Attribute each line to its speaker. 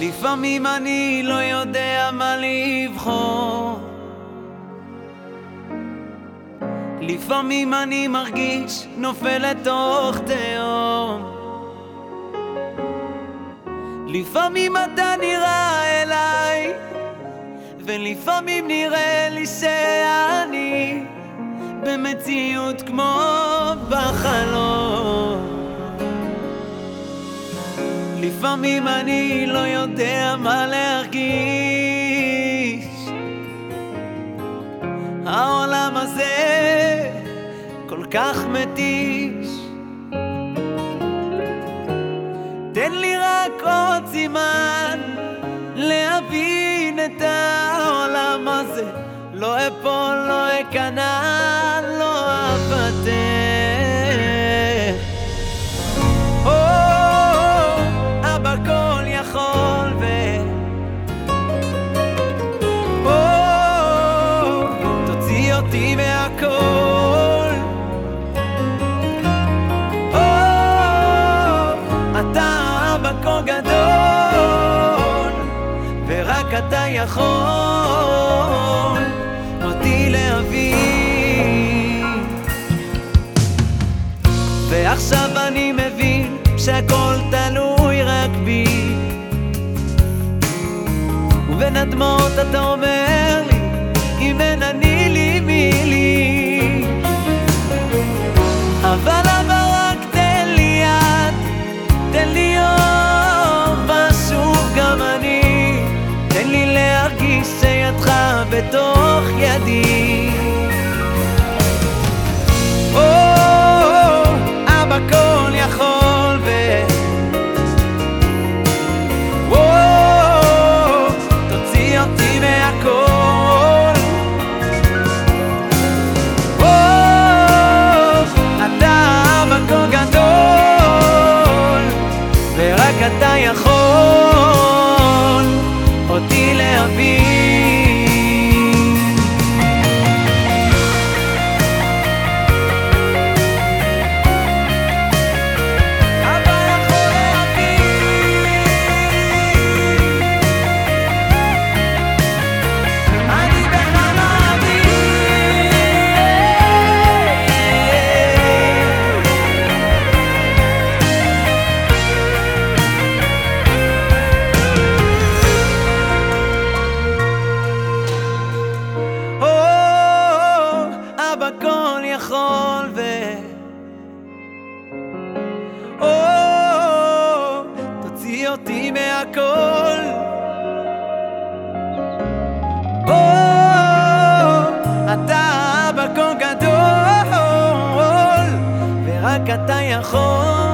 Speaker 1: לפעמים אני לא יודע מה לבחור. לפעמים אני מרגיש נופל לתוך תהום. לפעמים אתה נראה אליי ולפעמים נראה לי שאני במציאות כמו בחלום לפעמים אני לא יודע מה להרגיש. העולם הזה כל כך מתיש. תן לי רק עוד סימן להבין את העולם הזה. לא אפול, לא אכנע, לא אוותר אותי מהכל. או, אתה אבא כה גדול ורק אתה יכול אותי להבין ועכשיו אני מבין שהכל תלוי רק בי. ובין הדמעות אתה אומר לי אם אין אני מי לי. אבל אבא רק תן לי יד תן לי אור ושוב גם אני. תן לי להרגיש שידך בתוך ידי אתה יכול יכול ו... או, תוציא אותי מהכל. או, אתה כה גדול, ורק אתה יכול